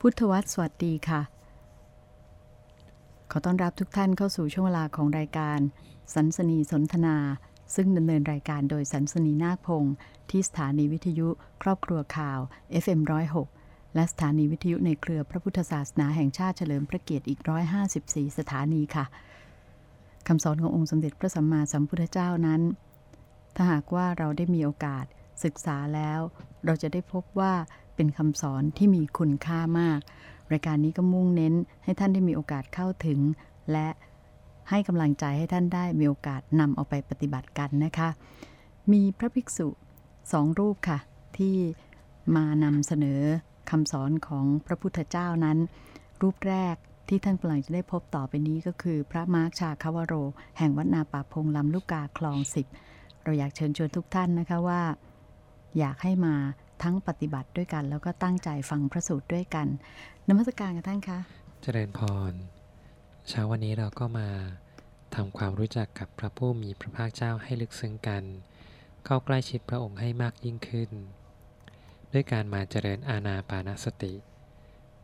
พุทธวัตรสวัสดีค่ะ ขอต้อนรับทุกท่านเข้าสู่ช่วงเวลาของรายการสันสนีสนทนา ซึ่งดำเนินรายการโดยสันสนีนาคพงศ์ที่สถานีวิทยุครอบครัวข่าว FM106 และสถานีวิทยุในเครือพระพุทธศาสนาแห่งชาติเฉลิมพระเกียรติอีก 154 สถานีค่ะคำสอนขององค์สมเด็จพระสัมมาสัมพุทธเจ้านั้น ถ้าหากว่าเราได้มีโอกาสศึกษาแล้ว เราจะได้พบว่า เป็นคำสอนที่มีคุณค่ามาก รายการนี้ก็มุ่งเน้นให้ท่านได้มีโอกาสเข้าถึง และให้กำลังใจให้ท่านได้มีโอกาสนำเอาไปปฏิบัติกันนะคะ มีพระภิกษุสองรูปค่ะ ที่มานำเสนอคำสอนของพระพุทธเจ้านั้น รูปแรกที่ท่านกำลังจะได้พบต่อไปนี้ก็คือ พระมาร์คชาคาวโร แห่งวัดนาป่าพงลำลูกกาคลองสิบเราอยากเชิญชวนทุกท่านนะคะว่า อยากให้มา ทั้งปฏิบัติด้วยกัน แล้วก็ตั้งใจฟังพระสูตรด้วยกันนมัสการกับท่านคะเจริญพรเช้าวันนี้เราก็มาทำความรู้จักกับพระผู้มีพระภาคเจ้าให้ลึกซึ้งกัน เข้าใกล้ชิดพระองค์ให้มากยิ่งขึ้น ด้วยการมาเจริญอาณาปานสติ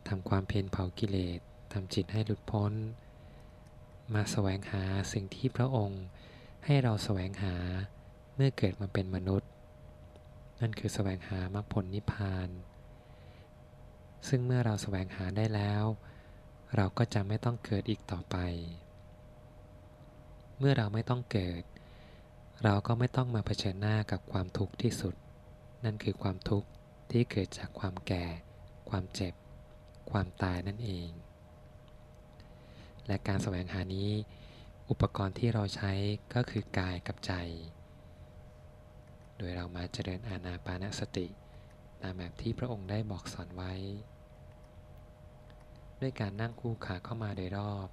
ทำความเพียรเผากิเลสทำจิตให้หลุดพ้น มาแสวงหาสิ่งที่พระองค์ให้เราแสวงหาเมื่อเกิดมาเป็นมนุษย์ นั่นคือแสวงหามรรคผลนิพพาน ซึ่งเมื่อเราแสวงหาได้แล้ว เราก็จะไม่ต้องเกิดอีกต่อไป เมื่อเราไม่ต้องเกิด เราก็ไม่ต้องมาเผชิญหน้ากับความทุกข์ที่สุด นั่นคือความทุกข์ที่เกิดจากความแก่ ความเจ็บ ความตายนั่นเอง และการแสวงหานี้ อุปกรณ์ที่เราใช้ก็คือกายกับใจ ดยเรามาเจริญอาณาปานสติ ตามแบบที่พระองค์ได้บอกสอนไว้ ด้วยการนั่งคู่ขาเข้ามาโดยรอบ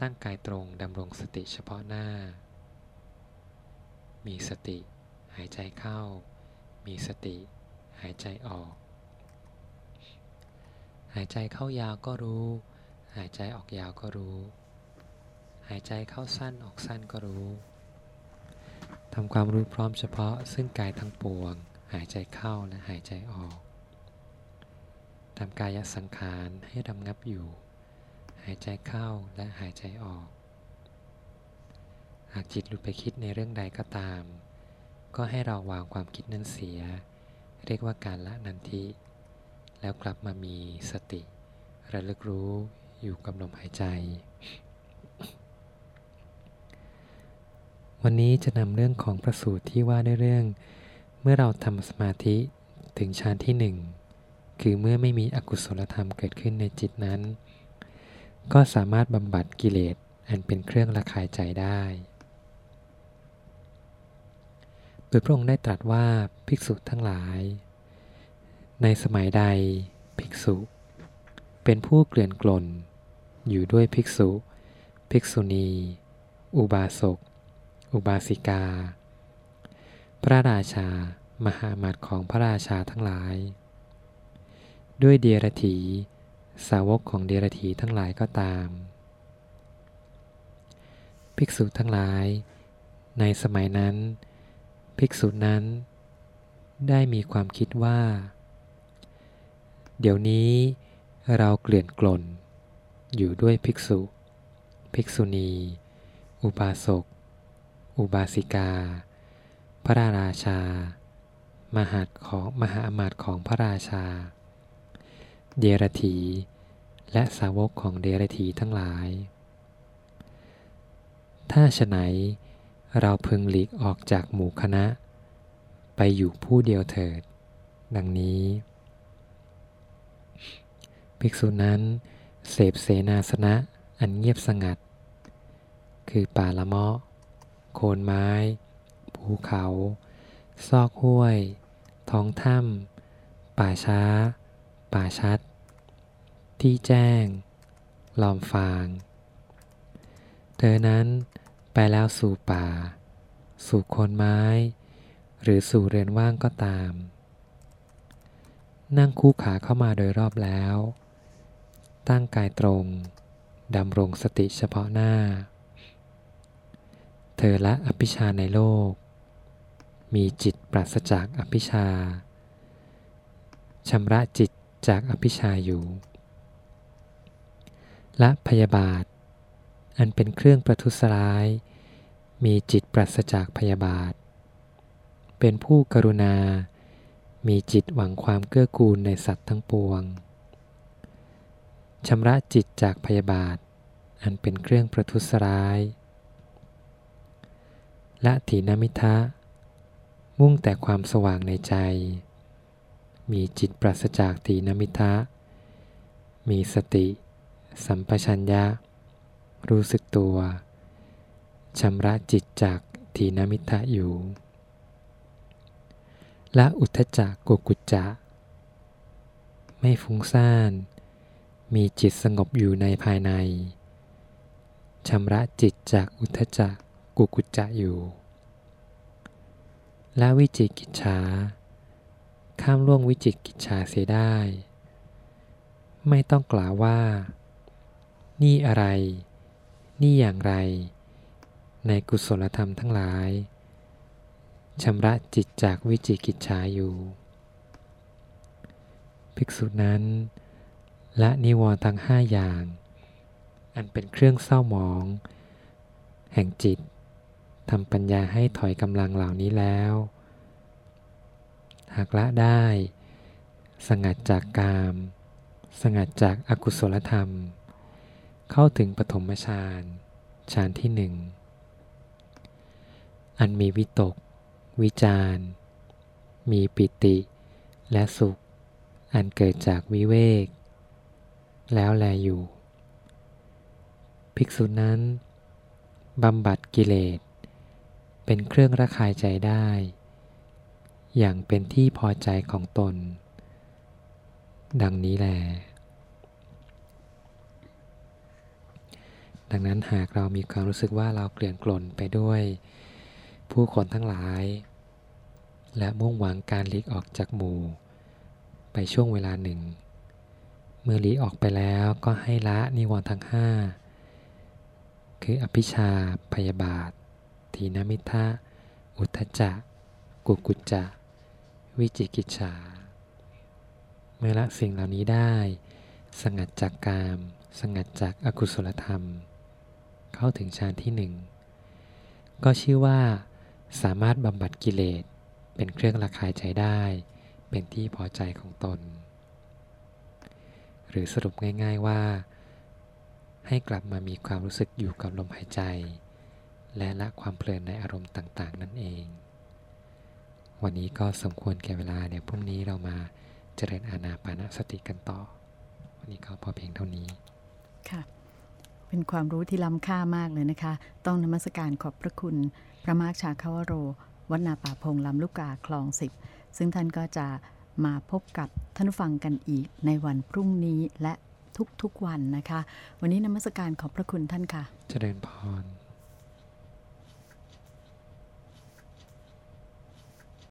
ตั้งกายตรงดำรงสติเฉพาะหน้า มีสติ หายใจเข้า มีสติ หายใจออก หายใจเข้ายาวก็รู้ หายใจออกยาวก็รู้ หายใจเข้าสั้นออกสั้นก็รู้ ทำความรู้พร้อมเฉพาะซึ่งกายทั้งปวง หายใจเข้าและหายใจออกทำกายสังขารให้ดำงับอยู่ หายใจเข้าและหายใจออก หากจิตหลุดไปคิดในเรื่องใดก็ตาม ก็ให้เราวางความคิดนั้นเสีย เรียกว่าการละนันทิ แล้วกลับมามีสติ ระลึกรู้อยู่กับลมหายใจ วันนี้จะนำเรื่องของพระสูตรที่ว่าด้วยเรื่อง เมื่อเราทำสมาธิถึงฌานที่หนึ่งคือเมื่อไม่มีอกุศลธรรมเกิดขึ้นในจิตนั้น ก็สามารถบำบัดกิเลสอันเป็นเครื่องระคายใจได้ โดยพระองค์ได้ตรัสว่าภิกษุทั้งหลาย ในสมัยใดภิกษุ เป็นผู้เกลื่อนกลน อยู่ด้วยภิกษุ ภิกษุณี อุบาสก อุบาสิกา พระราชา มหามัดของพระราชาทั้งหลาย ด้วยเดียรถี สาวกของเดียรถีทั้งหลายก็ตาม ภิกษุทั้งหลาย ในสมัยนั้น ภิกษุนั้น ได้มีความคิดว่า เดี๋ยวนี้เราเกลื่อนกล่น อยู่ด้วยภิกษุ ภิกษุณี อุบาสก อุบาสิกา พระราชา มหาของมหาอมาตย์ของพระราชา เดรถี และสาวกของเดรถีทั้งหลาย ถ้าฉไหนเราพึงหลีกออกจากหมู่คณะ ไปอยู่ผู้เดียวเถิด ดังนี้ ภิกษุนั้นเสพเสนาสนะอันเงียบสงัด คือป่าละเมาะ โคนไม้ ภูเขา ซอกห้วย ท้องถ้ำป่าช้า ป่าชัด ที่แจ้ง ลอมฟาง เธอนั้นไปแล้วสู่ป่า สู่โคนไม้ หรือสู่เรือนว่างก็ตาม นั่งคู่ขาเข้ามาโดยรอบแล้ว ตั้งกายตรง ดำรงสติเฉพาะหน้า เธอละอภิชาในโลก มีจิตปราศจากอภิชาชำระจิตจากอภิชาอยู่ ละพยาบาท อันเป็นเครื่องประทุษร้าย มีจิตปราศจากพยาบาท เป็นผู้กรุณา มีจิตหวังความเกื้อกูลในสัตว์ทั้งปวงชำระจิตจากพยาบาท อันเป็นเครื่องประทุษร้าย ละถีนมิทะ มุ่งแต่ความสว่างในใจ มีจิตปราศจากถีนมิทะ มีสติ สัมปชัญญะ รู้สึกตัวชำระจิตจากถีนมิทะอยู่ ละอุทธจักกุกุจจะ ไม่ฟุ้งซ่าน มีจิตสงบอยู่ในภายในชำระจิตจากอุทธจัก กุกุจจะอยู่ และวิจิกิจฉาข้ามล่วงวิจิกิจฉาเสียได้ ไม่ต้องกล่าวว่า นี่อะไร นี่อย่างไร ในกุศลธรรมทั้งหลายชำระจิตจากวิจิกิจฉาอยู่ ภิกษุนั้นและนิวรณ์ทั้งห้าอย่าง อันเป็นเครื่องเศร้าหมอง แห่งจิต ทำปัญญาให้ถอยกำลังเหล่านี้แล้ว หากละได้ สงัดจากกาม สงัดจากอากุศลธรรม เข้าถึงปฐมฌานฌานที่หนึ่ง อันมีวิตก วิจาร มีปิติ และสุข อันเกิดจากวิเวก แล้วแลอยู่ ภิกษุนั้นบำบัดกิเลส เป็นเครื่องระคายใจได้ อย่างเป็นที่พอใจของตน ดังนี้แล ดังนั้นหากเรามีความรู้สึกว่าเราเกลื่อนกล่นไปด้วย ผู้คนทั้งหลาย และมุ่งหวังการหลีกออกจากหมู่ ไปช่วงเวลาหนึ่ง เมื่อหลีกออกไปแล้วก็ให้ละนิวรณ์ทั้งห้าคืออภิชาพยาบาท ทีนมิทะ อุทจจะ กุกุจจะ วิจิกิจฉา เมื่อละสิ่งเหล่านี้ได้ สงัดจากกาม สงัดจากอากุศลธรรม เข้าถึงฌานที่หนึ่ง ก็ชื่อว่าสามารถบำบัดกิเลส เป็นเครื่องระคายใจได้ เป็นที่พอใจของตน หรือสรุปง่าย ๆว่า ให้กลับมามีความรู้สึกอยู่กับลมหายใจ และละความเพลินในอารมณ์ต่าง ๆ นั่นเอง วันนี้ก็สมควรแก่เวลาเดี๋ยวพรุ่งนี้เรามาเจริญอานาปานสติกันต่อ วันนี้ก็พอเพียงเท่านี้ค่ะเป็นความรู้ที่ล้ำค่ามากเลยนะคะ ต้องนมัสการขอบพระคุณ พระมาร์คชาคาวโร วัดนาป่าพงลำลูกกาคลองสิบซึ่งท่านก็จะมาพบกับท่านผู้ฟังกันอีกในวันพรุ่งนี้และทุกๆวันนะคะ วันนี้นมัสการขอบพระคุณท่านค่ะ เจริญพร